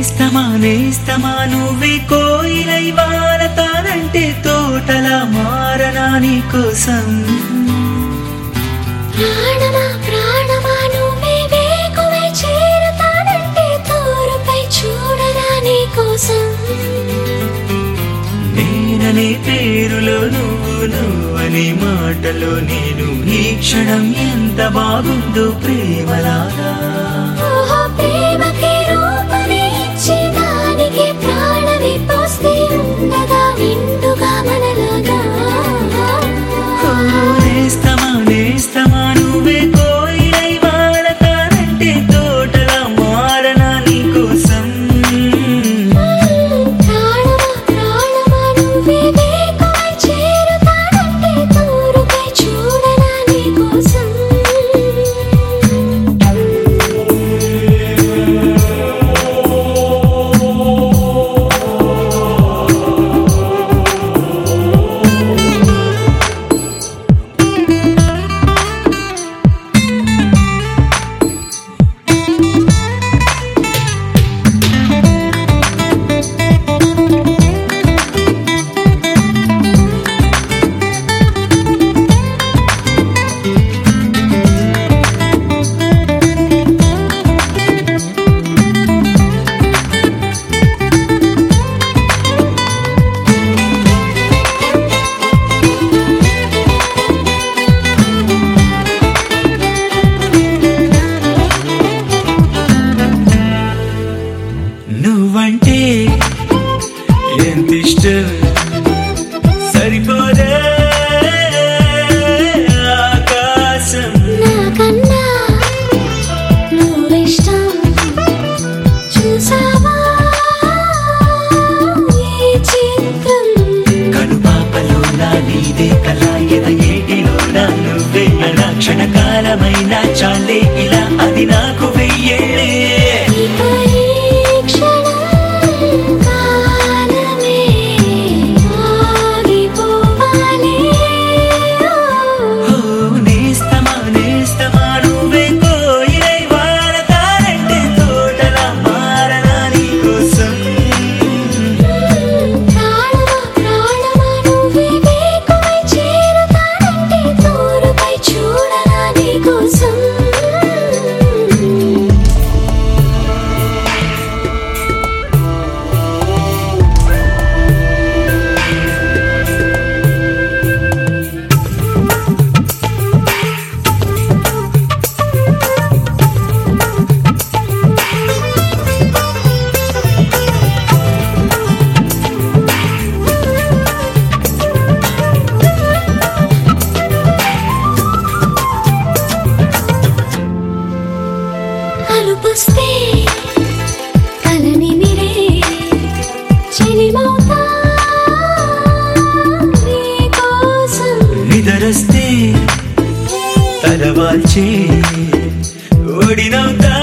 నేస్తమా నేస్తమా నువ్వే కోయిలై వారతానంటే తోటలా మారనా నీ కోసం? నేననే పేరులో నువ్వు నువ్వనే మాటలో నేను ఈ క్షణం ఎంత బాగుందో ప్రేమలాగా ಚಾಲೆ ಇಲ್ಲ ಅದಿನ തരവാച്ചേ ഓടിനാം താ